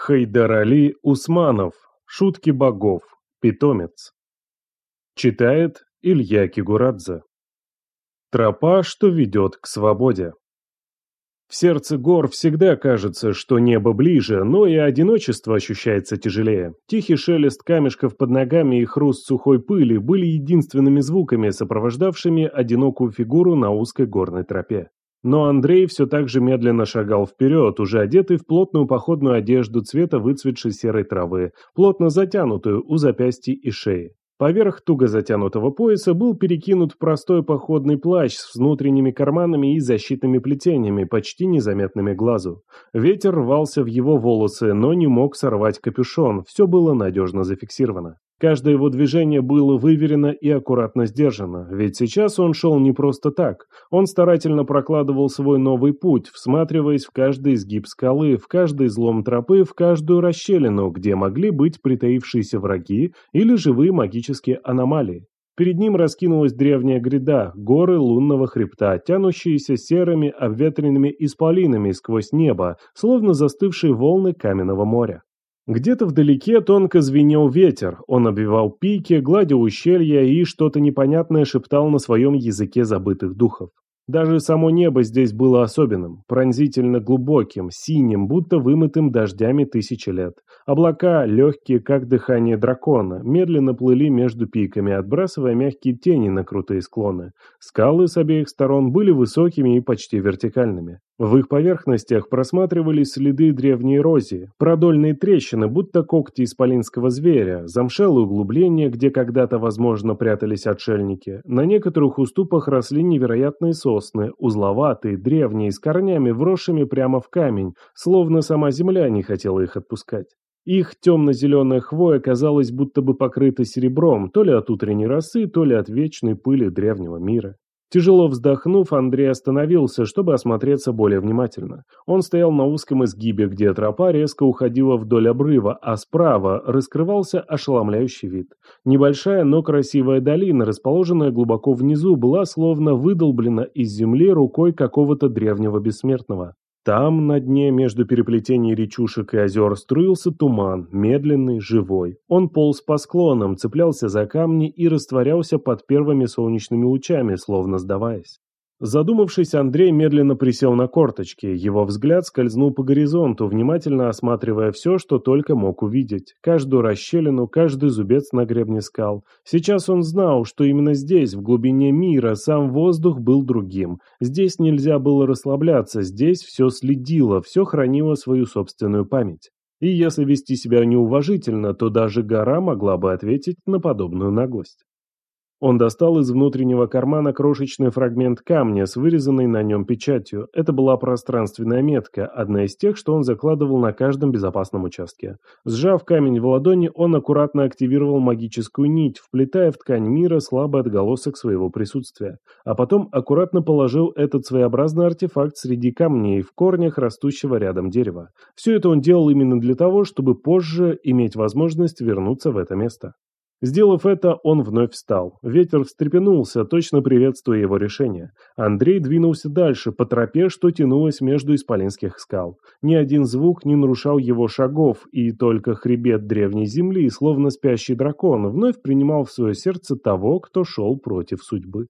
Хайдар Усманов. Шутки богов. Питомец. Читает Илья Кигурадзе. Тропа, что ведет к свободе. В сердце гор всегда кажется, что небо ближе, но и одиночество ощущается тяжелее. Тихий шелест камешков под ногами и хруст сухой пыли были единственными звуками, сопровождавшими одинокую фигуру на узкой горной тропе. Но Андрей все так же медленно шагал вперед, уже одетый в плотную походную одежду цвета выцветшей серой травы, плотно затянутую у запястья и шеи. Поверх туго затянутого пояса был перекинут простой походный плащ с внутренними карманами и защитными плетениями, почти незаметными глазу. Ветер рвался в его волосы, но не мог сорвать капюшон, все было надежно зафиксировано. Каждое его движение было выверено и аккуратно сдержано, ведь сейчас он шел не просто так. Он старательно прокладывал свой новый путь, всматриваясь в каждый изгиб скалы, в каждый излом тропы, в каждую расщелину, где могли быть притаившиеся враги или живые магические аномалии. Перед ним раскинулась древняя гряда, горы лунного хребта, тянущиеся серыми обветренными исполинами сквозь небо, словно застывшие волны каменного моря. Где-то вдалеке тонко звенел ветер, он обвивал пики, гладил ущелья и что-то непонятное шептал на своем языке забытых духов. Даже само небо здесь было особенным, пронзительно глубоким, синим, будто вымытым дождями тысячи лет. Облака, легкие, как дыхание дракона, медленно плыли между пиками, отбрасывая мягкие тени на крутые склоны. Скалы с обеих сторон были высокими и почти вертикальными. В их поверхностях просматривались следы древней эрозии, продольные трещины, будто когти исполинского зверя, замшелые углубления, где когда-то, возможно, прятались отшельники. На некоторых уступах росли невероятные сосны, узловатые, древние, с корнями, вросшими прямо в камень, словно сама земля не хотела их отпускать. Их темно-зеленая хвоя казалась будто бы покрыта серебром, то ли от утренней росы, то ли от вечной пыли древнего мира. Тяжело вздохнув, Андрей остановился, чтобы осмотреться более внимательно. Он стоял на узком изгибе, где тропа резко уходила вдоль обрыва, а справа раскрывался ошеломляющий вид. Небольшая, но красивая долина, расположенная глубоко внизу, была словно выдолблена из земли рукой какого-то древнего бессмертного. Там, на дне, между переплетений речушек и озер, струился туман, медленный, живой. Он полз по склонам, цеплялся за камни и растворялся под первыми солнечными лучами, словно сдаваясь. Задумавшись, Андрей медленно присел на корточки, его взгляд скользнул по горизонту, внимательно осматривая все, что только мог увидеть. Каждую расщелину, каждый зубец на гребне скал. Сейчас он знал, что именно здесь, в глубине мира, сам воздух был другим. Здесь нельзя было расслабляться, здесь все следило, все хранило свою собственную память. И если вести себя неуважительно, то даже гора могла бы ответить на подобную наглость. Он достал из внутреннего кармана крошечный фрагмент камня с вырезанной на нем печатью. Это была пространственная метка, одна из тех, что он закладывал на каждом безопасном участке. Сжав камень в ладони, он аккуратно активировал магическую нить, вплетая в ткань мира слабый отголосок своего присутствия. А потом аккуратно положил этот своеобразный артефакт среди камней в корнях растущего рядом дерева. Все это он делал именно для того, чтобы позже иметь возможность вернуться в это место. Сделав это, он вновь встал. Ветер встрепенулся, точно приветствуя его решение. Андрей двинулся дальше, по тропе, что тянулась между исполинских скал. Ни один звук не нарушал его шагов, и только хребет древней земли, словно спящий дракон, вновь принимал в свое сердце того, кто шел против судьбы.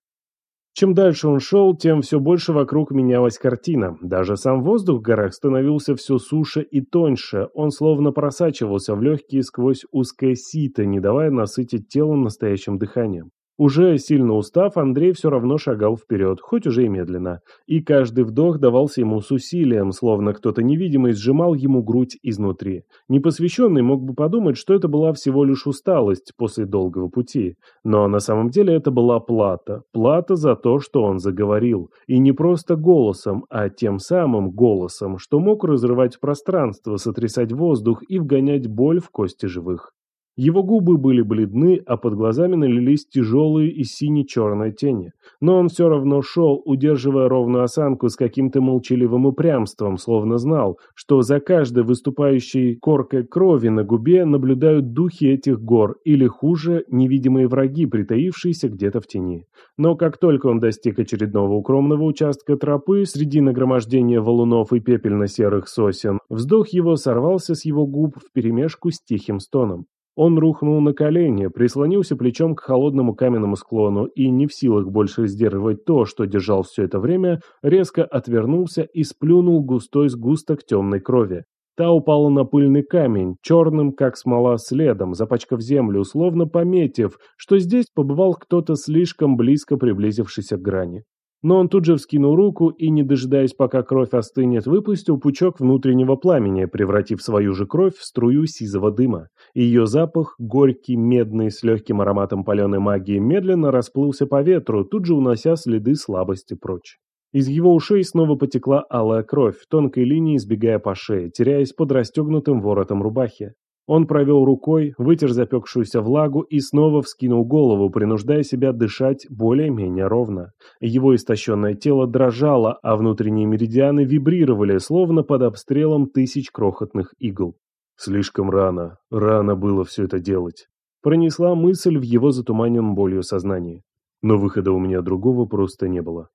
Чем дальше он шел, тем все больше вокруг менялась картина. Даже сам воздух в горах становился все суше и тоньше, он словно просачивался в легкие сквозь узкое сито, не давая насытить тело настоящим дыханием. Уже сильно устав, Андрей все равно шагал вперед, хоть уже и медленно. И каждый вдох давался ему с усилием, словно кто-то невидимый сжимал ему грудь изнутри. Непосвященный мог бы подумать, что это была всего лишь усталость после долгого пути. Но на самом деле это была плата. Плата за то, что он заговорил. И не просто голосом, а тем самым голосом, что мог разрывать пространство, сотрясать воздух и вгонять боль в кости живых. Его губы были бледны, а под глазами налились тяжелые и сине-черные тени. Но он все равно шел, удерживая ровную осанку с каким-то молчаливым упрямством, словно знал, что за каждой выступающей коркой крови на губе наблюдают духи этих гор, или хуже, невидимые враги, притаившиеся где-то в тени. Но как только он достиг очередного укромного участка тропы среди нагромождения валунов и пепельно-серых сосен, вздох его сорвался с его губ вперемешку с тихим стоном. Он рухнул на колени, прислонился плечом к холодному каменному склону и, не в силах больше сдерживать то, что держал все это время, резко отвернулся и сплюнул густой сгусток темной крови. Та упала на пыльный камень, черным, как смола, следом, запачкав землю, словно пометив, что здесь побывал кто-то слишком близко приблизившийся к грани. Но он тут же вскинул руку и, не дожидаясь, пока кровь остынет, выпустил пучок внутреннего пламени, превратив свою же кровь в струю сизого дыма. И ее запах, горький, медный, с легким ароматом паленой магии, медленно расплылся по ветру, тут же унося следы слабости прочь. Из его ушей снова потекла алая кровь, тонкой линией сбегая по шее, теряясь под расстегнутым воротом рубахи. Он провел рукой, вытер запекшуюся влагу и снова вскинул голову, принуждая себя дышать более-менее ровно. Его истощенное тело дрожало, а внутренние меридианы вибрировали, словно под обстрелом тысяч крохотных игл. Слишком рано, рано было все это делать. Пронесла мысль в его затуманенном болью сознании. Но выхода у меня другого просто не было.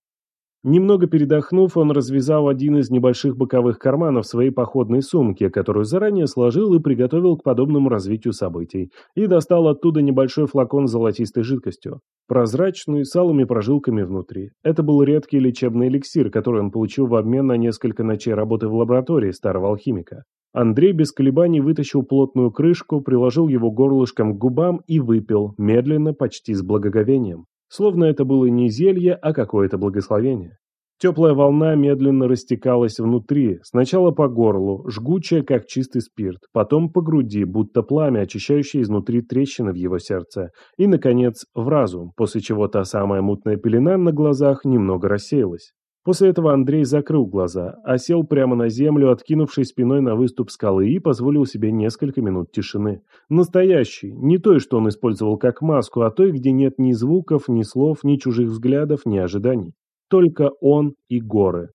Немного передохнув, он развязал один из небольших боковых карманов своей походной сумки, которую заранее сложил и приготовил к подобному развитию событий, и достал оттуда небольшой флакон с золотистой жидкостью, прозрачный, с алыми прожилками внутри. Это был редкий лечебный эликсир, который он получил в обмен на несколько ночей работы в лаборатории старого алхимика. Андрей без колебаний вытащил плотную крышку, приложил его горлышком к губам и выпил, медленно, почти с благоговением. Словно это было не зелье, а какое-то благословение. Теплая волна медленно растекалась внутри, сначала по горлу, жгучая, как чистый спирт, потом по груди, будто пламя, очищающее изнутри трещины в его сердце, и, наконец, в разум, после чего та самая мутная пелена на глазах немного рассеялась. После этого Андрей закрыл глаза, осел прямо на землю, откинувшись спиной на выступ скалы и позволил себе несколько минут тишины. Настоящий, не той, что он использовал как маску, а той, где нет ни звуков, ни слов, ни чужих взглядов, ни ожиданий. Только он и горы.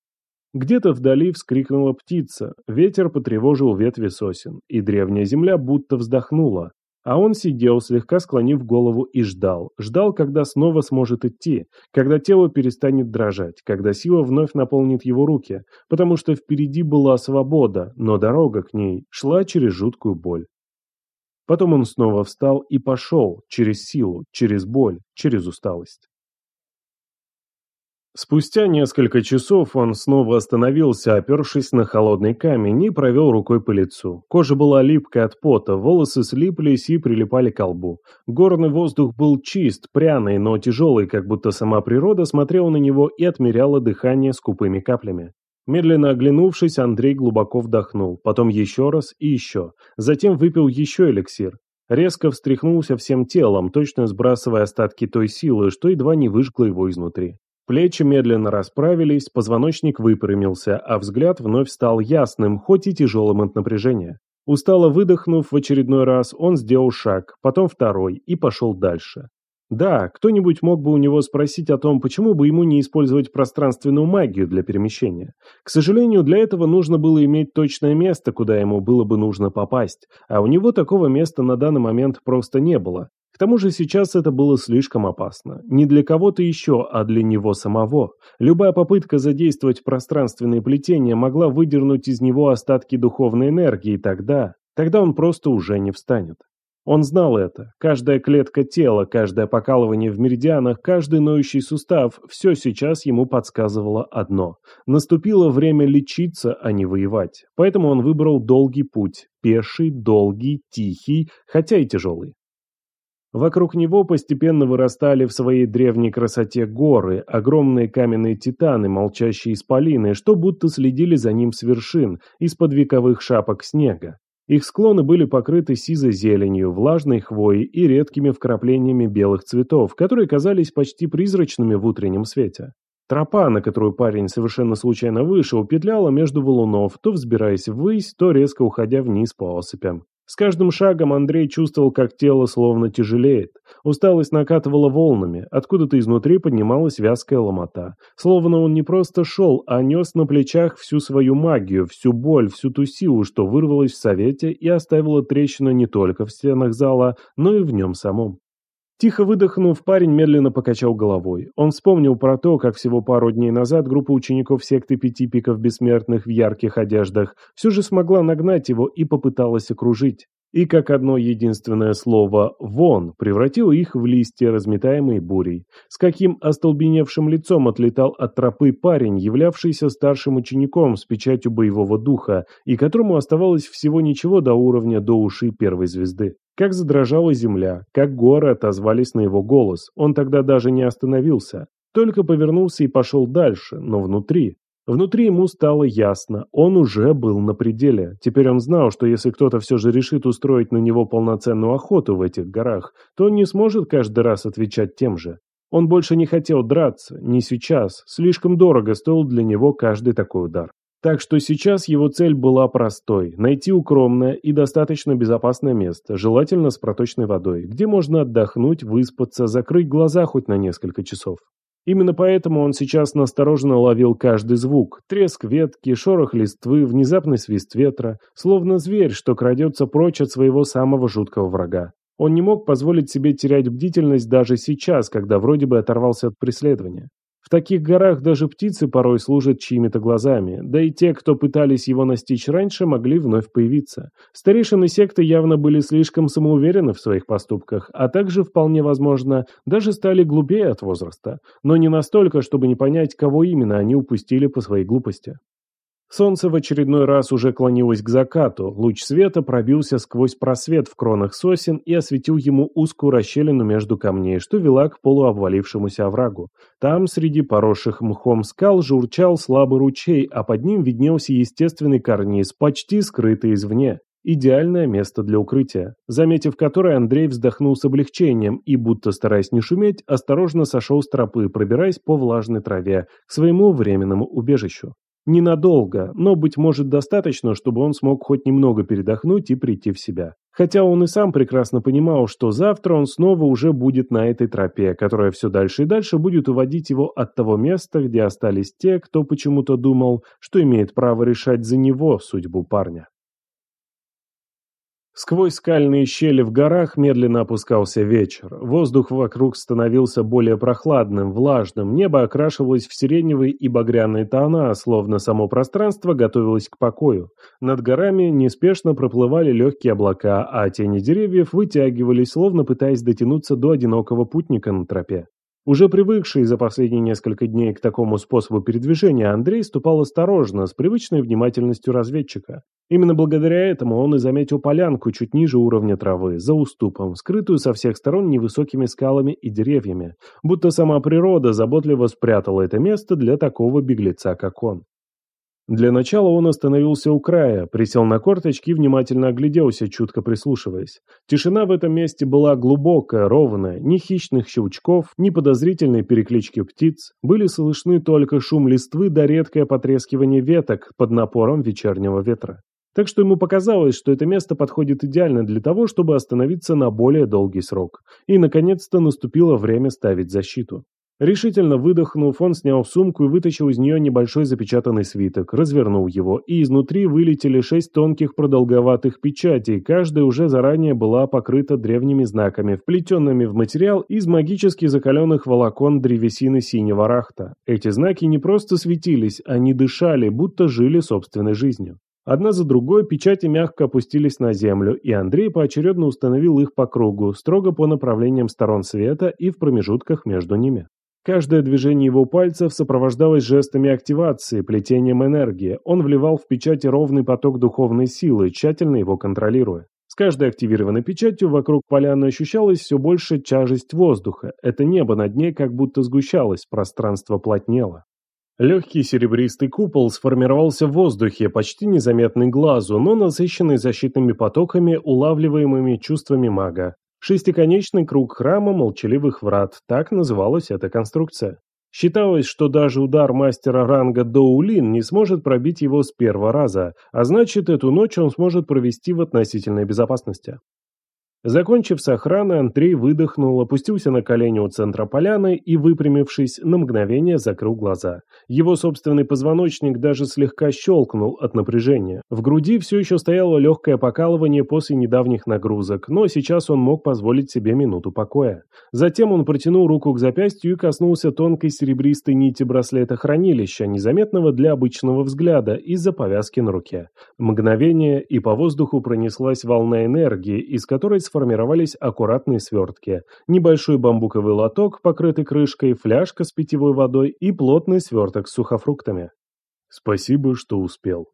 Где-то вдали вскрикнула птица, ветер потревожил ветви сосен, и древняя земля будто вздохнула. А он сидел, слегка склонив голову, и ждал. Ждал, когда снова сможет идти, когда тело перестанет дрожать, когда сила вновь наполнит его руки, потому что впереди была свобода, но дорога к ней шла через жуткую боль. Потом он снова встал и пошел, через силу, через боль, через усталость. Спустя несколько часов он снова остановился, опершись на холодный камень и провел рукой по лицу. Кожа была липкой от пота, волосы слиплись и прилипали к лбу. Горный воздух был чист, пряный, но тяжелый, как будто сама природа смотрела на него и отмеряла дыхание скупыми каплями. Медленно оглянувшись, Андрей глубоко вдохнул, потом еще раз и еще. Затем выпил еще эликсир. Резко встряхнулся всем телом, точно сбрасывая остатки той силы, что едва не выжгло его изнутри. Плечи медленно расправились, позвоночник выпрямился, а взгляд вновь стал ясным, хоть и тяжелым от напряжения. Устало выдохнув в очередной раз, он сделал шаг, потом второй и пошел дальше. Да, кто-нибудь мог бы у него спросить о том, почему бы ему не использовать пространственную магию для перемещения. К сожалению, для этого нужно было иметь точное место, куда ему было бы нужно попасть, а у него такого места на данный момент просто не было. К тому же сейчас это было слишком опасно. Не для кого-то еще, а для него самого. Любая попытка задействовать пространственное плетение могла выдернуть из него остатки духовной энергии, и тогда... Тогда он просто уже не встанет. Он знал это. Каждая клетка тела, каждое покалывание в меридианах, каждый ноющий сустав – все сейчас ему подсказывало одно. Наступило время лечиться, а не воевать. Поэтому он выбрал долгий путь. Пеший, долгий, тихий, хотя и тяжелый. Вокруг него постепенно вырастали в своей древней красоте горы, огромные каменные титаны, молчащие исполины, что будто следили за ним с вершин, из-под вековых шапок снега. Их склоны были покрыты сизой зеленью, влажной хвоей и редкими вкраплениями белых цветов, которые казались почти призрачными в утреннем свете. Тропа, на которую парень совершенно случайно вышел, петляла между валунов, то взбираясь ввысь, то резко уходя вниз по осыпям. С каждым шагом Андрей чувствовал, как тело словно тяжелеет. Усталость накатывала волнами, откуда-то изнутри поднималась вязкая ломота. Словно он не просто шел, а нес на плечах всю свою магию, всю боль, всю ту силу, что вырвалась в совете и оставила трещину не только в стенах зала, но и в нем самом. Тихо выдохнув, парень медленно покачал головой. Он вспомнил про то, как всего пару дней назад группа учеников секты Пяти Пиков Бессмертных в ярких одеждах все же смогла нагнать его и попыталась окружить. И как одно единственное слово «вон» превратило их в листья, разметаемые бурей. С каким остолбеневшим лицом отлетал от тропы парень, являвшийся старшим учеником с печатью боевого духа, и которому оставалось всего ничего до уровня до уши первой звезды. Как задрожала земля, как горы отозвались на его голос. Он тогда даже не остановился. Только повернулся и пошел дальше, но внутри. Внутри ему стало ясно, он уже был на пределе. Теперь он знал, что если кто-то все же решит устроить на него полноценную охоту в этих горах, то он не сможет каждый раз отвечать тем же. Он больше не хотел драться, не сейчас, слишком дорого стоил для него каждый такой удар. Так что сейчас его цель была простой – найти укромное и достаточно безопасное место, желательно с проточной водой, где можно отдохнуть, выспаться, закрыть глаза хоть на несколько часов. Именно поэтому он сейчас настороженно ловил каждый звук – треск ветки, шорох листвы, внезапный свист ветра, словно зверь, что крадется прочь от своего самого жуткого врага. Он не мог позволить себе терять бдительность даже сейчас, когда вроде бы оторвался от преследования. В таких горах даже птицы порой служат чьими-то глазами, да и те, кто пытались его настичь раньше, могли вновь появиться. Старейшины секты явно были слишком самоуверены в своих поступках, а также, вполне возможно, даже стали глупее от возраста, но не настолько, чтобы не понять, кого именно они упустили по своей глупости. Солнце в очередной раз уже клонилось к закату, луч света пробился сквозь просвет в кронах сосен и осветил ему узкую расщелину между камней, что вела к полуобвалившемуся оврагу. Там, среди поросших мхом скал, журчал слабый ручей, а под ним виднелся естественный карниз, почти скрытый извне. Идеальное место для укрытия, заметив которое, Андрей вздохнул с облегчением и, будто стараясь не шуметь, осторожно сошел с тропы, пробираясь по влажной траве к своему временному убежищу. Ненадолго, но, быть может, достаточно, чтобы он смог хоть немного передохнуть и прийти в себя. Хотя он и сам прекрасно понимал, что завтра он снова уже будет на этой тропе, которая все дальше и дальше будет уводить его от того места, где остались те, кто почему-то думал, что имеет право решать за него судьбу парня. Сквозь скальные щели в горах медленно опускался вечер. Воздух вокруг становился более прохладным, влажным, небо окрашивалось в сиреневые и багряные тона, словно само пространство готовилось к покою. Над горами неспешно проплывали легкие облака, а тени деревьев вытягивались, словно пытаясь дотянуться до одинокого путника на тропе. Уже привыкший за последние несколько дней к такому способу передвижения, Андрей ступал осторожно, с привычной внимательностью разведчика. Именно благодаря этому он и заметил полянку чуть ниже уровня травы, за уступом, скрытую со всех сторон невысокими скалами и деревьями, будто сама природа заботливо спрятала это место для такого беглеца, как он. Для начала он остановился у края, присел на корточки и внимательно огляделся, чутко прислушиваясь. Тишина в этом месте была глубокая, ровная, ни хищных щелчков, ни подозрительной переклички птиц. Были слышны только шум листвы да редкое потрескивание веток под напором вечернего ветра. Так что ему показалось, что это место подходит идеально для того, чтобы остановиться на более долгий срок. И, наконец-то, наступило время ставить защиту. Решительно выдохнув, он снял сумку и вытащил из нее небольшой запечатанный свиток, развернул его, и изнутри вылетели шесть тонких продолговатых печатей, каждая уже заранее была покрыта древними знаками, вплетенными в материал из магически закаленных волокон древесины синего рахта. Эти знаки не просто светились, они дышали, будто жили собственной жизнью. Одна за другой печати мягко опустились на землю, и Андрей поочередно установил их по кругу, строго по направлениям сторон света и в промежутках между ними. Каждое движение его пальцев сопровождалось жестами активации, плетением энергии. Он вливал в печати ровный поток духовной силы, тщательно его контролируя. С каждой активированной печатью вокруг поляны ощущалась все больше тяжесть воздуха. Это небо над ней как будто сгущалось, пространство плотнело. Легкий серебристый купол сформировался в воздухе, почти незаметный глазу, но насыщенный защитными потоками, улавливаемыми чувствами мага. Шестиконечный круг храма молчаливых врат, так называлась эта конструкция. Считалось, что даже удар мастера ранга Доулин не сможет пробить его с первого раза, а значит, эту ночь он сможет провести в относительной безопасности. Закончив с охраной, Андрей выдохнул, опустился на колени у центра поляны и, выпрямившись, на мгновение закрыл глаза. Его собственный позвоночник даже слегка щелкнул от напряжения. В груди все еще стояло легкое покалывание после недавних нагрузок, но сейчас он мог позволить себе минуту покоя. Затем он протянул руку к запястью и коснулся тонкой серебристой нити браслета хранилища, незаметного для обычного взгляда, из-за повязки на руке. Мгновение, и по воздуху пронеслась волна энергии, из которой сформировались аккуратные свертки, небольшой бамбуковый лоток, покрытый крышкой, фляжка с питьевой водой и плотный сверток с сухофруктами. «Спасибо, что успел».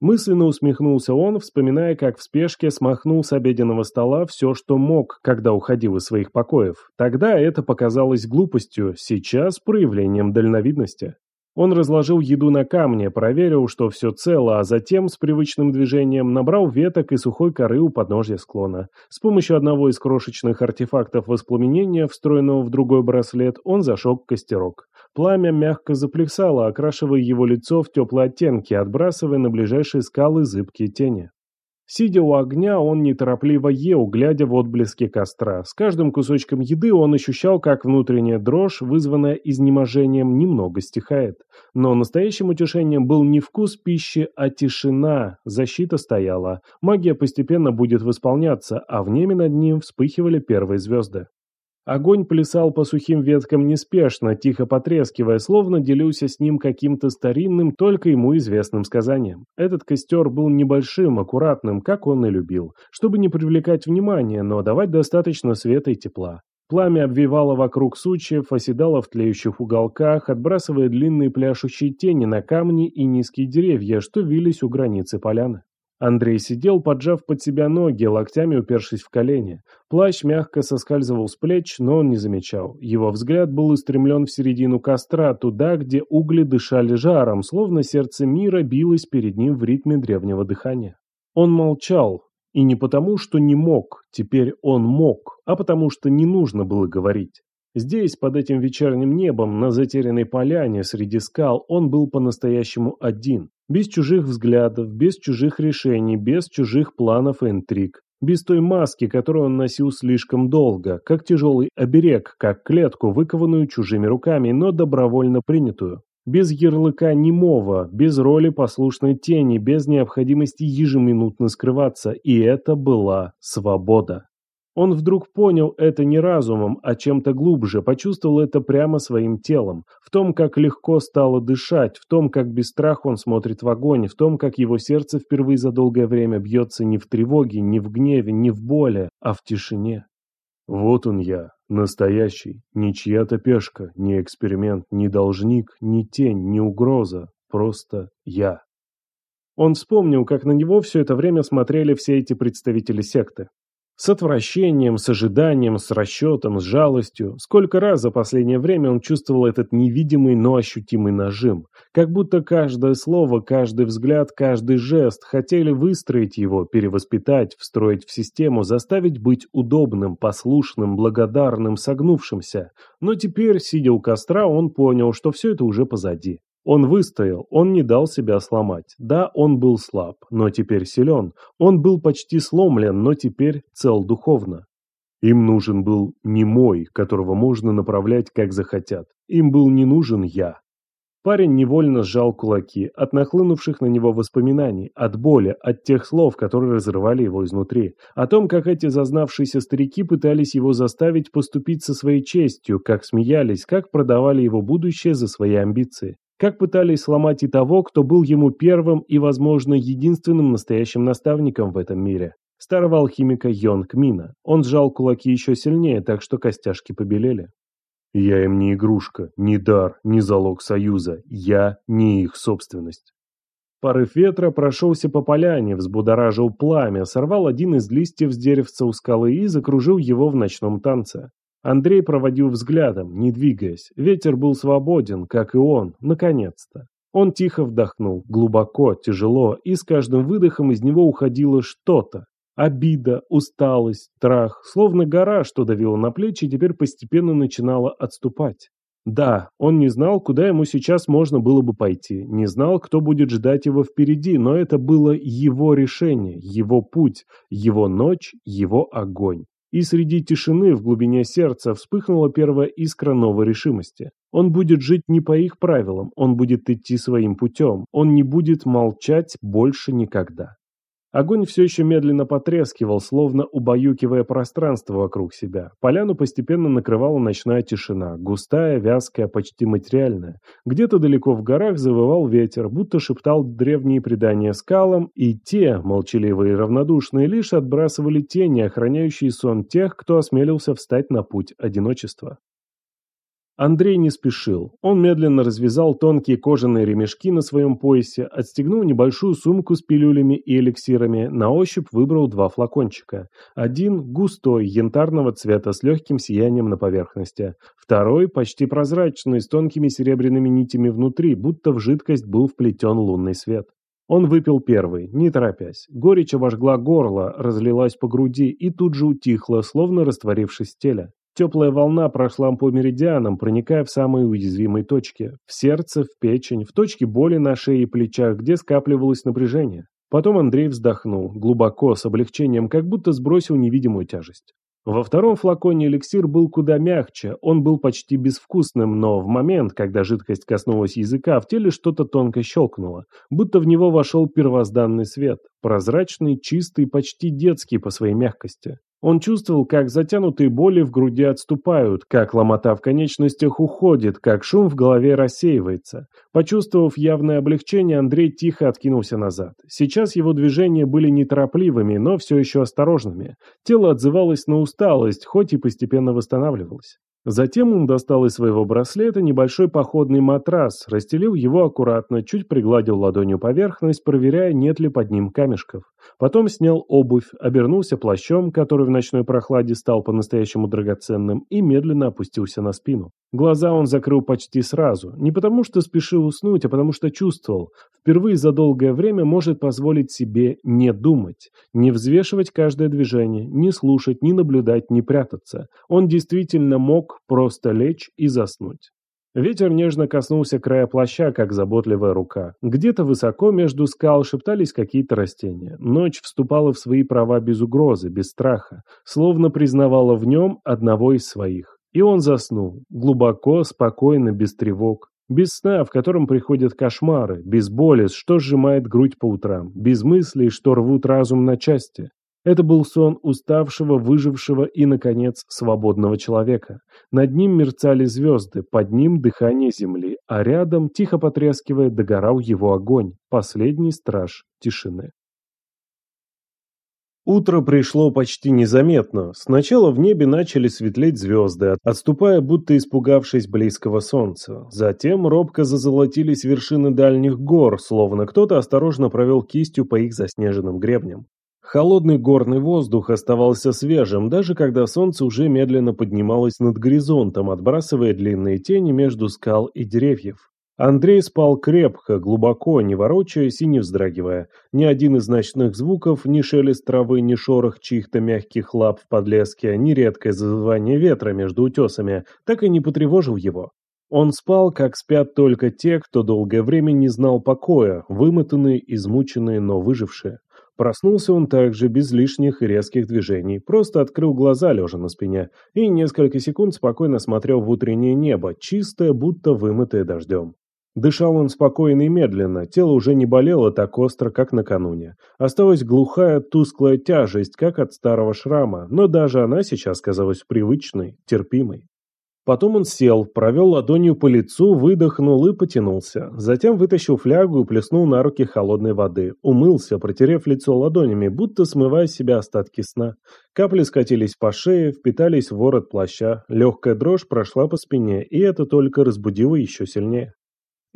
Мысленно усмехнулся он, вспоминая, как в спешке смахнул с обеденного стола все, что мог, когда уходил из своих покоев. Тогда это показалось глупостью, сейчас проявлением дальновидности. Он разложил еду на камне, проверил, что все цело, а затем с привычным движением набрал веток и сухой коры у подножья склона. С помощью одного из крошечных артефактов воспламенения, встроенного в другой браслет, он зажег костерок. Пламя мягко заплясало, окрашивая его лицо в теплые оттенки, отбрасывая на ближайшие скалы зыбкие тени. Сидя у огня, он неторопливо ел, глядя в отблески костра. С каждым кусочком еды он ощущал, как внутренняя дрожь, вызванная изнеможением, немного стихает. Но настоящим утешением был не вкус пищи, а тишина. Защита стояла. Магия постепенно будет восполняться, а в небе над ним вспыхивали первые звезды. Огонь плясал по сухим веткам неспешно, тихо потрескивая, словно делился с ним каким-то старинным, только ему известным сказанием. Этот костер был небольшим, аккуратным, как он и любил, чтобы не привлекать внимания, но давать достаточно света и тепла. Пламя обвивало вокруг сучьев, оседало в тлеющих уголках, отбрасывая длинные пляшущие тени на камни и низкие деревья, что вились у границы поляны. Андрей сидел, поджав под себя ноги, локтями упершись в колени. Плащ мягко соскальзывал с плеч, но он не замечал. Его взгляд был устремлен в середину костра, туда, где угли дышали жаром, словно сердце мира билось перед ним в ритме древнего дыхания. Он молчал, и не потому, что не мог, теперь он мог, а потому что не нужно было говорить. Здесь, под этим вечерним небом, на затерянной поляне, среди скал, он был по-настоящему один. Без чужих взглядов, без чужих решений, без чужих планов и интриг. Без той маски, которую он носил слишком долго, как тяжелый оберег, как клетку, выкованную чужими руками, но добровольно принятую. Без ярлыка немого, без роли послушной тени, без необходимости ежеминутно скрываться. И это была свобода. Он вдруг понял это не разумом, а чем-то глубже, почувствовал это прямо своим телом, в том, как легко стало дышать, в том, как без страха он смотрит в огонь, в том, как его сердце впервые за долгое время бьется не в тревоге, не в гневе, не в боли, а в тишине. Вот он я, настоящий, не чья-то пешка, не эксперимент, не должник, не тень, не угроза, просто я. Он вспомнил, как на него все это время смотрели все эти представители секты. С отвращением, с ожиданием, с расчетом, с жалостью. Сколько раз за последнее время он чувствовал этот невидимый, но ощутимый нажим. Как будто каждое слово, каждый взгляд, каждый жест хотели выстроить его, перевоспитать, встроить в систему, заставить быть удобным, послушным, благодарным, согнувшимся. Но теперь, сидя у костра, он понял, что все это уже позади. Он выстоял, он не дал себя сломать. Да, он был слаб, но теперь силен. Он был почти сломлен, но теперь цел духовно. Им нужен был не мой, которого можно направлять как захотят. Им был не нужен я. Парень невольно сжал кулаки от нахлынувших на него воспоминаний, от боли, от тех слов, которые разрывали его изнутри, о том, как эти зазнавшиеся старики пытались его заставить поступить со своей честью, как смеялись, как продавали его будущее за свои амбиции. Как пытались сломать и того, кто был ему первым и, возможно, единственным настоящим наставником в этом мире. Старого алхимика Йонг Мина. Он сжал кулаки еще сильнее, так что костяшки побелели. «Я им не игрушка, не дар, не залог союза. Я не их собственность». Порыв ветра прошелся по поляне, взбудоражил пламя, сорвал один из листьев с деревца у скалы и закружил его в ночном танце. Андрей проводил взглядом, не двигаясь. Ветер был свободен, как и он, наконец-то. Он тихо вдохнул, глубоко, тяжело, и с каждым выдохом из него уходило что-то. Обида, усталость, страх, словно гора, что давила на плечи, теперь постепенно начинала отступать. Да, он не знал, куда ему сейчас можно было бы пойти, не знал, кто будет ждать его впереди, но это было его решение, его путь, его ночь, его огонь. И среди тишины в глубине сердца вспыхнула первая искра новой решимости. Он будет жить не по их правилам, он будет идти своим путем, он не будет молчать больше никогда. Огонь все еще медленно потрескивал, словно убаюкивая пространство вокруг себя. Поляну постепенно накрывала ночная тишина, густая, вязкая, почти материальная. Где-то далеко в горах завывал ветер, будто шептал древние предания скалам, и те, молчаливые и равнодушные, лишь отбрасывали тени, охраняющие сон тех, кто осмелился встать на путь одиночества. Андрей не спешил. Он медленно развязал тонкие кожаные ремешки на своем поясе, отстегнул небольшую сумку с пилюлями и эликсирами, на ощупь выбрал два флакончика. Один густой, янтарного цвета с легким сиянием на поверхности. Второй почти прозрачный, с тонкими серебряными нитями внутри, будто в жидкость был вплетен лунный свет. Он выпил первый, не торопясь. Горечь обожгла горло, разлилась по груди и тут же утихла, словно растворившись в теле. Теплая волна прошла по меридианам, проникая в самые уязвимые точки. В сердце, в печень, в точки боли на шее и плечах, где скапливалось напряжение. Потом Андрей вздохнул, глубоко, с облегчением, как будто сбросил невидимую тяжесть. Во втором флаконе эликсир был куда мягче, он был почти безвкусным, но в момент, когда жидкость коснулась языка, в теле что-то тонко щелкнуло, будто в него вошел первозданный свет, прозрачный, чистый, почти детский по своей мягкости. Он чувствовал, как затянутые боли в груди отступают, как ломота в конечностях уходит, как шум в голове рассеивается. Почувствовав явное облегчение, Андрей тихо откинулся назад. Сейчас его движения были неторопливыми, но все еще осторожными. Тело отзывалось на усталость, хоть и постепенно восстанавливалось. Затем он достал из своего браслета небольшой походный матрас, расстелил его аккуратно, чуть пригладил ладонью поверхность, проверяя, нет ли под ним камешков. Потом снял обувь, обернулся плащом, который в ночной прохладе стал по-настоящему драгоценным, и медленно опустился на спину. Глаза он закрыл почти сразу, не потому что спешил уснуть, а потому что чувствовал, впервые за долгое время может позволить себе не думать, не взвешивать каждое движение, не слушать, не наблюдать, не прятаться. Он действительно мог просто лечь и заснуть. Ветер нежно коснулся края плаща, как заботливая рука. Где-то высоко между скал шептались какие-то растения. Ночь вступала в свои права без угрозы, без страха, словно признавала в нем одного из своих. И он заснул, глубоко, спокойно, без тревог. Без сна, в котором приходят кошмары, без боли, что сжимает грудь по утрам, без мыслей, что рвут разум на части. Это был сон уставшего, выжившего и, наконец, свободного человека. Над ним мерцали звезды, под ним дыхание земли, а рядом, тихо потрескивая, догорал его огонь, последний страж тишины. Утро пришло почти незаметно. Сначала в небе начали светлеть звезды, отступая, будто испугавшись близкого солнца. Затем робко зазолотились вершины дальних гор, словно кто-то осторожно провел кистью по их заснеженным гребням. Холодный горный воздух оставался свежим, даже когда солнце уже медленно поднималось над горизонтом, отбрасывая длинные тени между скал и деревьев. Андрей спал крепко, глубоко, не ворочаясь и не вздрагивая. Ни один из ночных звуков, ни шелест травы, ни шорох чьих-то мягких лап в подлеске, ни редкое зазывание ветра между утесами, так и не потревожил его. Он спал, как спят только те, кто долгое время не знал покоя, вымотанные, измученные, но выжившие. Проснулся он также без лишних резких движений, просто открыл глаза, лежа на спине, и несколько секунд спокойно смотрел в утреннее небо, чистое, будто вымытое дождем. Дышал он спокойно и медленно, тело уже не болело так остро, как накануне. Осталась глухая, тусклая тяжесть, как от старого шрама, но даже она сейчас казалась привычной, терпимой. Потом он сел, провел ладонью по лицу, выдохнул и потянулся. Затем вытащил флягу и плеснул на руки холодной воды. Умылся, протерев лицо ладонями, будто смывая с себя остатки сна. Капли скатились по шее, впитались в ворот плаща. Легкая дрожь прошла по спине, и это только разбудило еще сильнее.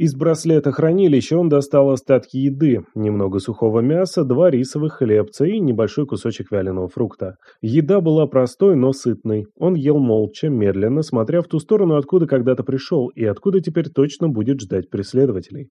Из браслета хранилища он достал остатки еды, немного сухого мяса, два рисовых хлебца и небольшой кусочек вяленого фрукта. Еда была простой, но сытной. Он ел молча, медленно, смотря в ту сторону, откуда когда-то пришел и откуда теперь точно будет ждать преследователей.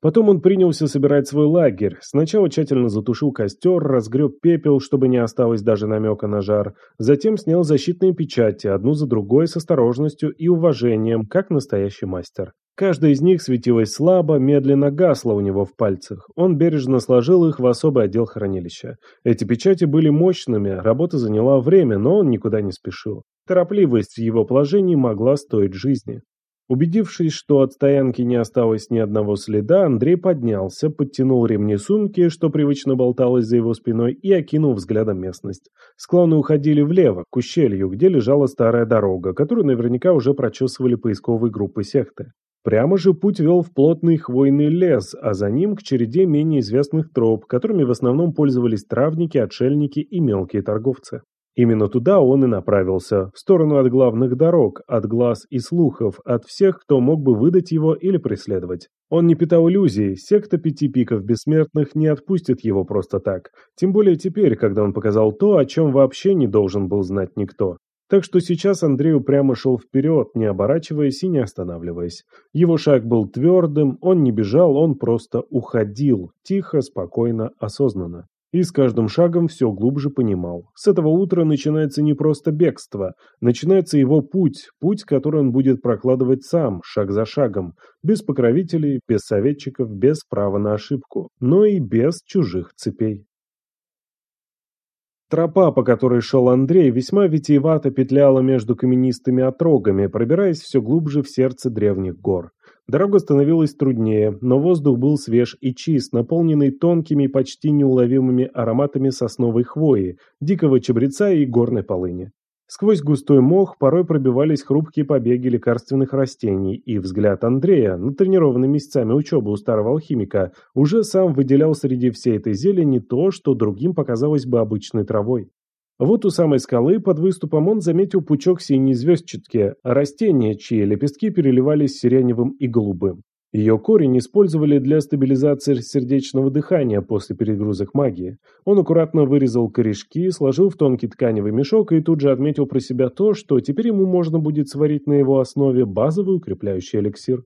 Потом он принялся собирать свой лагерь. Сначала тщательно затушил костер, разгреб пепел, чтобы не осталось даже намека на жар. Затем снял защитные печати, одну за другой с осторожностью и уважением, как настоящий мастер. Каждая из них светилась слабо, медленно гасла у него в пальцах. Он бережно сложил их в особый отдел хранилища. Эти печати были мощными, работа заняла время, но он никуда не спешил. Торопливость в его положении могла стоить жизни. Убедившись, что от стоянки не осталось ни одного следа, Андрей поднялся, подтянул ремни сумки, что привычно болталось за его спиной, и окинул взглядом местность. Склоны уходили влево, к ущелью, где лежала старая дорога, которую наверняка уже прочесывали поисковые группы секты. Прямо же путь вел в плотный хвойный лес, а за ним к череде менее известных троп, которыми в основном пользовались травники, отшельники и мелкие торговцы. Именно туда он и направился, в сторону от главных дорог, от глаз и слухов, от всех, кто мог бы выдать его или преследовать. Он не питал иллюзий, секта пяти пиков бессмертных не отпустит его просто так, тем более теперь, когда он показал то, о чем вообще не должен был знать никто. Так что сейчас Андрей упрямо шел вперед, не оборачиваясь и не останавливаясь. Его шаг был твердым, он не бежал, он просто уходил, тихо, спокойно, осознанно. И с каждым шагом все глубже понимал. С этого утра начинается не просто бегство, начинается его путь, путь, который он будет прокладывать сам, шаг за шагом, без покровителей, без советчиков, без права на ошибку, но и без чужих цепей. Тропа, по которой шел Андрей, весьма витиевато петляла между каменистыми отрогами, пробираясь все глубже в сердце древних гор. Дорога становилась труднее, но воздух был свеж и чист, наполненный тонкими, почти неуловимыми ароматами сосновой хвои, дикого чабреца и горной полыни. Сквозь густой мох порой пробивались хрупкие побеги лекарственных растений, и взгляд Андрея, натренированный месяцами учебы у старого алхимика, уже сам выделял среди всей этой зелени то, что другим показалось бы обычной травой. Вот у самой скалы под выступом он заметил пучок синей звездчатки, растения, чьи лепестки переливались сиреневым и голубым. Ее корень использовали для стабилизации сердечного дыхания после перегрузок магии. Он аккуратно вырезал корешки, сложил в тонкий тканевый мешок и тут же отметил про себя то, что теперь ему можно будет сварить на его основе базовый укрепляющий эликсир.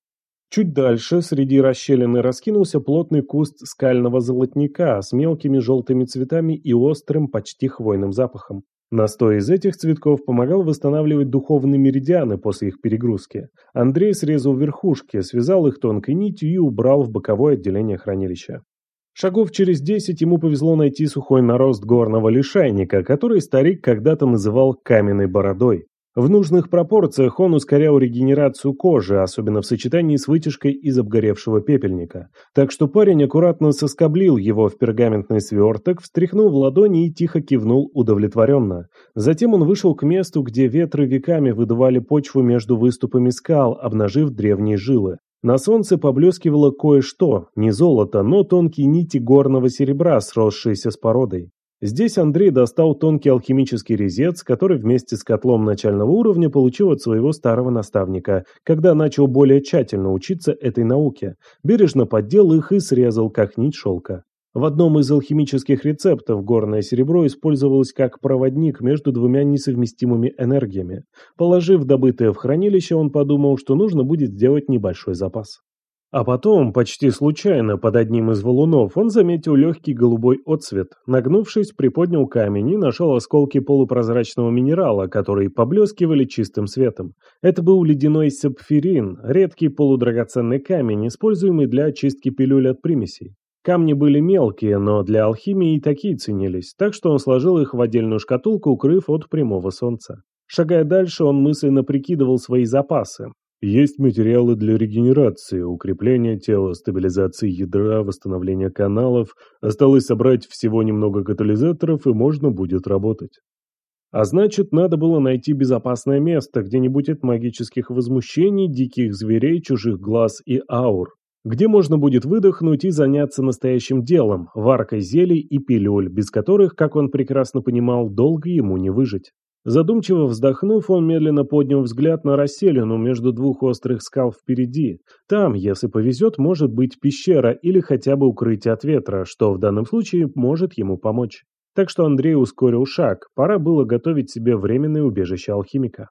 Чуть дальше, среди расщелины, раскинулся плотный куст скального золотника с мелкими желтыми цветами и острым, почти хвойным запахом. Настой из этих цветков помогал восстанавливать духовные меридианы после их перегрузки. Андрей срезал верхушки, связал их тонкой нитью и убрал в боковое отделение хранилища. Шагов через десять ему повезло найти сухой нарост горного лишайника, который старик когда-то называл каменной бородой. В нужных пропорциях он ускорял регенерацию кожи, особенно в сочетании с вытяжкой из обгоревшего пепельника. Так что парень аккуратно соскоблил его в пергаментный сверток, встряхнул в ладони и тихо кивнул удовлетворенно. Затем он вышел к месту, где ветры веками выдували почву между выступами скал, обнажив древние жилы. На солнце поблескивало кое-что, не золото, но тонкие нити горного серебра, сросшиеся с породой. Здесь Андрей достал тонкий алхимический резец, который вместе с котлом начального уровня получил от своего старого наставника, когда начал более тщательно учиться этой науке. Бережно поддел их и срезал, как нить шелка. В одном из алхимических рецептов горное серебро использовалось как проводник между двумя несовместимыми энергиями. Положив добытое в хранилище, он подумал, что нужно будет сделать небольшой запас. А потом, почти случайно, под одним из валунов, он заметил легкий голубой отсвет. Нагнувшись, приподнял камень и нашел осколки полупрозрачного минерала, которые поблескивали чистым светом. Это был ледяной сапфирин, редкий полудрагоценный камень, используемый для очистки пилюль от примесей. Камни были мелкие, но для алхимии и такие ценились, так что он сложил их в отдельную шкатулку, укрыв от прямого солнца. Шагая дальше, он мысленно прикидывал свои запасы. Есть материалы для регенерации, укрепления тела, стабилизации ядра, восстановления каналов. Осталось собрать всего немного катализаторов, и можно будет работать. А значит, надо было найти безопасное место, где не будет магических возмущений, диких зверей, чужих глаз и аур. Где можно будет выдохнуть и заняться настоящим делом, варкой зелий и пилюль, без которых, как он прекрасно понимал, долго ему не выжить. Задумчиво вздохнув, он медленно поднял взгляд на расселину между двух острых скал впереди. Там, если повезет, может быть пещера или хотя бы укрытие от ветра, что в данном случае может ему помочь. Так что Андрей ускорил шаг, пора было готовить себе временное убежище алхимика.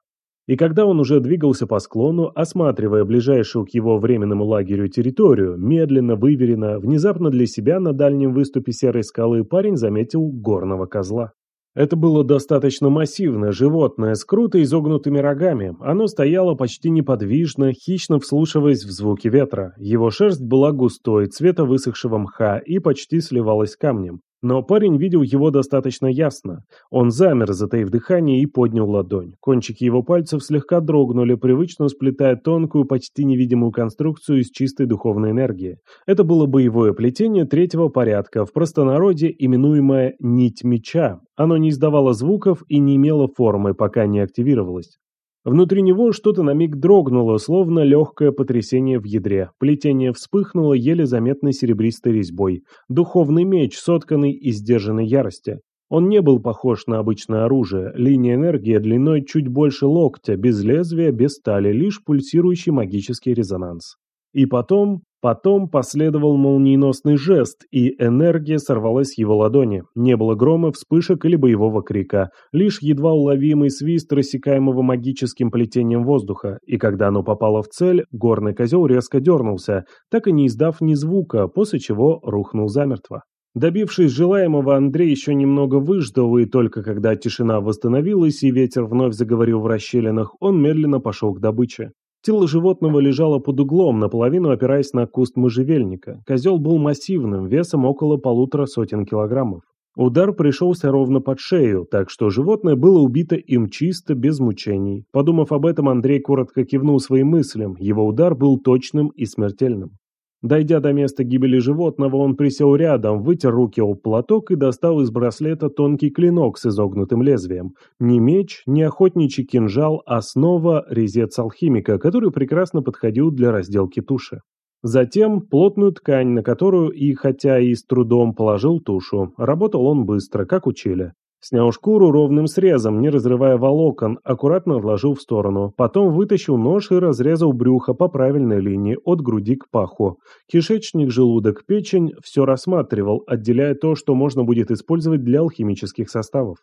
И когда он уже двигался по склону, осматривая ближайшую к его временному лагерю территорию, медленно, выверенно, внезапно для себя на дальнем выступе серой скалы парень заметил горного козла. Это было достаточно массивное животное с круто изогнутыми рогами. Оно стояло почти неподвижно, хищно вслушиваясь в звуки ветра. Его шерсть была густой, цвета высохшего мха и почти сливалась с камнем. Но парень видел его достаточно ясно. Он замер, затаив дыхание, и поднял ладонь. Кончики его пальцев слегка дрогнули, привычно сплетая тонкую, почти невидимую конструкцию из чистой духовной энергии. Это было боевое плетение третьего порядка, в простонародье именуемое «нить меча». Оно не издавало звуков и не имело формы, пока не активировалось. Внутри него что-то на миг дрогнуло, словно легкое потрясение в ядре. Плетение вспыхнуло еле заметной серебристой резьбой. Духовный меч, сотканный из сдержанной ярости. Он не был похож на обычное оружие. Линия энергии длиной чуть больше локтя, без лезвия, без стали, лишь пульсирующий магический резонанс. И потом, потом последовал молниеносный жест, и энергия сорвалась с его ладони. Не было грома, вспышек или боевого крика, лишь едва уловимый свист рассекаемого магическим плетением воздуха, и когда оно попало в цель, горный козел резко дернулся, так и не издав ни звука, после чего рухнул замертво. Добившись желаемого, Андрей еще немного выждал, и только когда тишина восстановилась и ветер вновь заговорил в расщелинах, он медленно пошел к добыче. Тело животного лежало под углом, наполовину опираясь на куст можжевельника. Козел был массивным, весом около полутора сотен килограммов. Удар пришелся ровно под шею, так что животное было убито им чисто, без мучений. Подумав об этом, Андрей коротко кивнул своим мыслям. Его удар был точным и смертельным. Дойдя до места гибели животного, он присел рядом, вытер руки об платок и достал из браслета тонкий клинок с изогнутым лезвием. Не меч, не охотничий кинжал, а снова резец алхимика, который прекрасно подходил для разделки туши. Затем плотную ткань, на которую и, хотя и с трудом, положил тушу. Работал он быстро, как учили. Снял шкуру ровным срезом, не разрывая волокон, аккуратно отложил в сторону. Потом вытащил нож и разрезал брюхо по правильной линии от груди к паху. Кишечник, желудок, печень все рассматривал, отделяя то, что можно будет использовать для алхимических составов.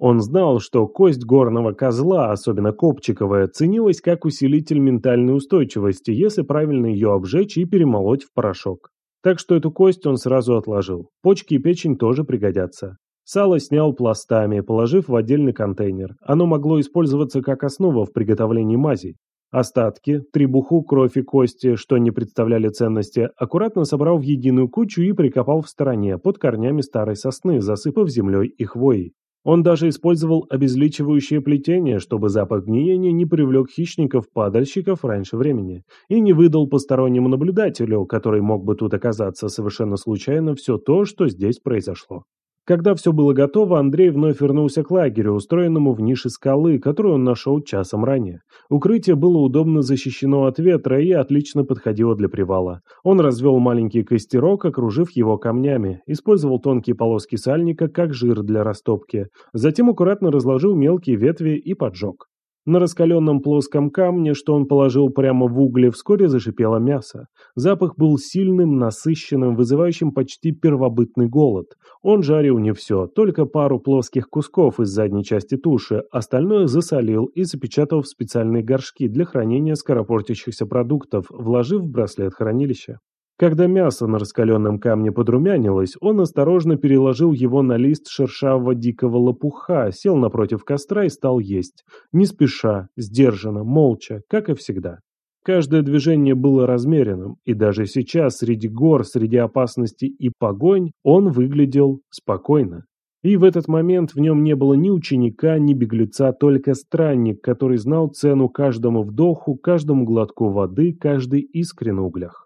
Он знал, что кость горного козла, особенно копчиковая, ценилась как усилитель ментальной устойчивости, если правильно ее обжечь и перемолоть в порошок. Так что эту кость он сразу отложил. Почки и печень тоже пригодятся. Сало снял пластами, положив в отдельный контейнер. Оно могло использоваться как основа в приготовлении мазей. Остатки, требуху, кровь и кости, что не представляли ценности, аккуратно собрал в единую кучу и прикопал в стороне, под корнями старой сосны, засыпав землей и хвоей. Он даже использовал обезличивающее плетение, чтобы запах гниения не привлек хищников-падальщиков раньше времени и не выдал постороннему наблюдателю, который мог бы тут оказаться совершенно случайно, все то, что здесь произошло. Когда все было готово, Андрей вновь вернулся к лагерю, устроенному в нише скалы, которую он нашел часом ранее. Укрытие было удобно защищено от ветра и отлично подходило для привала. Он развел маленький костерок, окружив его камнями, использовал тонкие полоски сальника как жир для растопки, затем аккуратно разложил мелкие ветви и поджег. На раскаленном плоском камне, что он положил прямо в угли, вскоре зашипело мясо. Запах был сильным, насыщенным, вызывающим почти первобытный голод. Он жарил не все, только пару плоских кусков из задней части туши, остальное засолил и запечатал в специальные горшки для хранения скоропортящихся продуктов, вложив в браслет хранилища. Когда мясо на раскаленном камне подрумянилось, он осторожно переложил его на лист шершавого дикого лопуха, сел напротив костра и стал есть. Не спеша, сдержанно, молча, как и всегда. Каждое движение было размеренным, и даже сейчас, среди гор, среди опасностей и погонь, он выглядел спокойно. И в этот момент в нем не было ни ученика, ни беглеца, только странник, который знал цену каждому вдоху, каждому глотку воды, каждой искре на углях.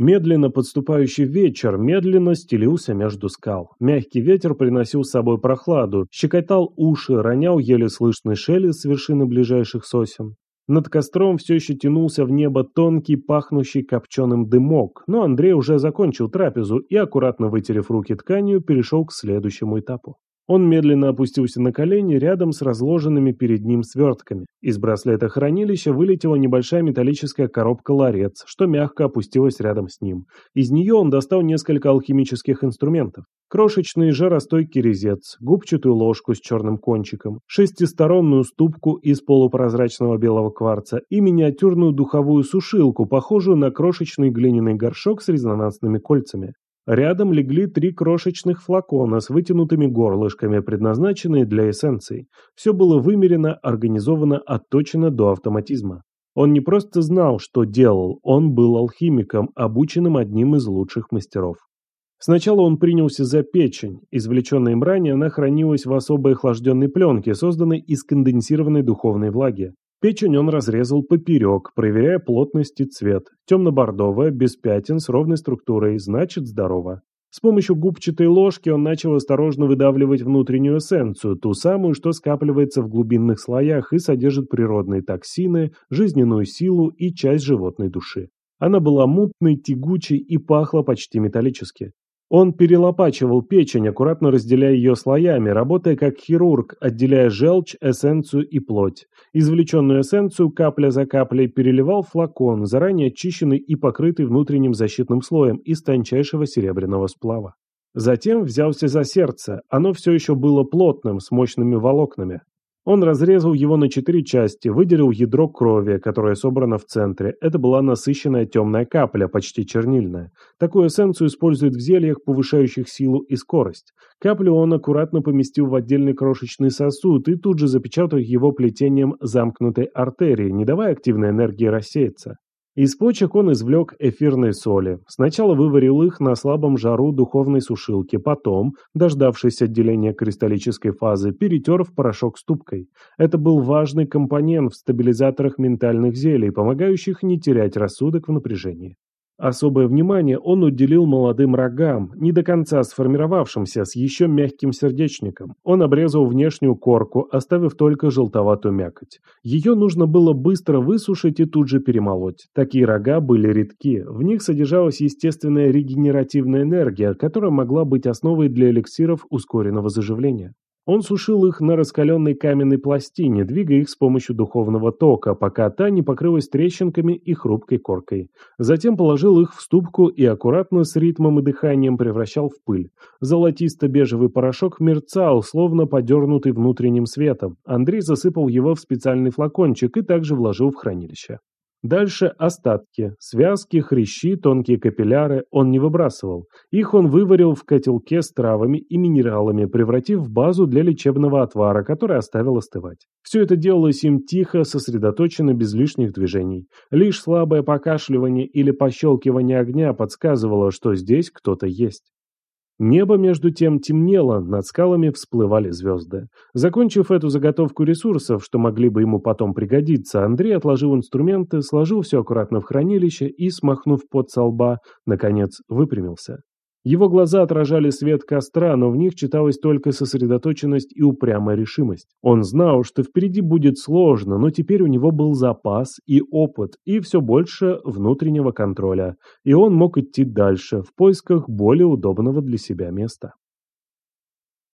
Медленно подступающий вечер медленно стелился между скал. Мягкий ветер приносил с собой прохладу, щекотал уши, ронял еле слышный шелест с вершины ближайших сосен. Над костром все еще тянулся в небо тонкий, пахнущий копченым дымок, но Андрей уже закончил трапезу и, аккуратно вытерев руки тканью, перешел к следующему этапу. Он медленно опустился на колени рядом с разложенными перед ним свертками. Из браслета хранилища вылетела небольшая металлическая коробка-ларец, что мягко опустилась рядом с ним. Из нее он достал несколько алхимических инструментов. Крошечный жаростойкий резец, губчатую ложку с черным кончиком, шестистороннюю ступку из полупрозрачного белого кварца и миниатюрную духовую сушилку, похожую на крошечный глиняный горшок с резонансными кольцами. Рядом легли три крошечных флакона с вытянутыми горлышками, предназначенные для эссенций. Все было вымерено, организовано, отточено до автоматизма. Он не просто знал, что делал, он был алхимиком, обученным одним из лучших мастеров. Сначала он принялся за печень. Извлеченная им ранее, она хранилась в особой охлажденной пленке, созданной из конденсированной духовной влаги. Печень он разрезал поперек, проверяя плотность и цвет. Темно-бордовая, без пятен, с ровной структурой, значит здорово. С помощью губчатой ложки он начал осторожно выдавливать внутреннюю эссенцию, ту самую, что скапливается в глубинных слоях и содержит природные токсины, жизненную силу и часть животной души. Она была мутной, тягучей и пахла почти металлически. Он перелопачивал печень, аккуратно разделяя ее слоями, работая как хирург, отделяя желчь, эссенцию и плоть. Извлеченную эссенцию капля за каплей переливал флакон, заранее очищенный и покрытый внутренним защитным слоем из тончайшего серебряного сплава. Затем взялся за сердце, оно все еще было плотным, с мощными волокнами. Он разрезал его на четыре части, выделил ядро крови, которое собрано в центре. Это была насыщенная темная капля, почти чернильная. Такую эссенцию используют в зельях, повышающих силу и скорость. Каплю он аккуратно поместил в отдельный крошечный сосуд и тут же запечатал его плетением замкнутой артерии, не давая активной энергии рассеяться. Из почек он извлек эфирные соли. Сначала выварил их на слабом жару духовной сушилки, потом, дождавшись отделения кристаллической фазы, перетер в порошок ступкой. Это был важный компонент в стабилизаторах ментальных зелий, помогающих не терять рассудок в напряжении. Особое внимание он уделил молодым рогам, не до конца сформировавшимся, с еще мягким сердечником. Он обрезал внешнюю корку, оставив только желтоватую мякоть. Ее нужно было быстро высушить и тут же перемолоть. Такие рога были редки, в них содержалась естественная регенеративная энергия, которая могла быть основой для эликсиров ускоренного заживления. Он сушил их на раскаленной каменной пластине, двигая их с помощью духовного тока, пока та не покрылась трещинками и хрупкой коркой. Затем положил их в ступку и аккуратно с ритмом и дыханием превращал в пыль. Золотисто-бежевый порошок мерцал, словно подернутый внутренним светом. Андрей засыпал его в специальный флакончик и также вложил в хранилище. Дальше остатки, связки, хрящи, тонкие капилляры он не выбрасывал. Их он выварил в котелке с травами и минералами, превратив в базу для лечебного отвара, который оставил остывать. Все это делалось им тихо, сосредоточенно, без лишних движений. Лишь слабое покашливание или пощелкивание огня подсказывало, что здесь кто-то есть. Небо, между тем, темнело, над скалами всплывали звезды. Закончив эту заготовку ресурсов, что могли бы ему потом пригодиться, Андрей отложил инструменты, сложил все аккуратно в хранилище и, смахнув пот со лба, наконец выпрямился. Его глаза отражали свет костра, но в них читалась только сосредоточенность и упрямая решимость. Он знал, что впереди будет сложно, но теперь у него был запас и опыт, и все больше внутреннего контроля. И он мог идти дальше, в поисках более удобного для себя места.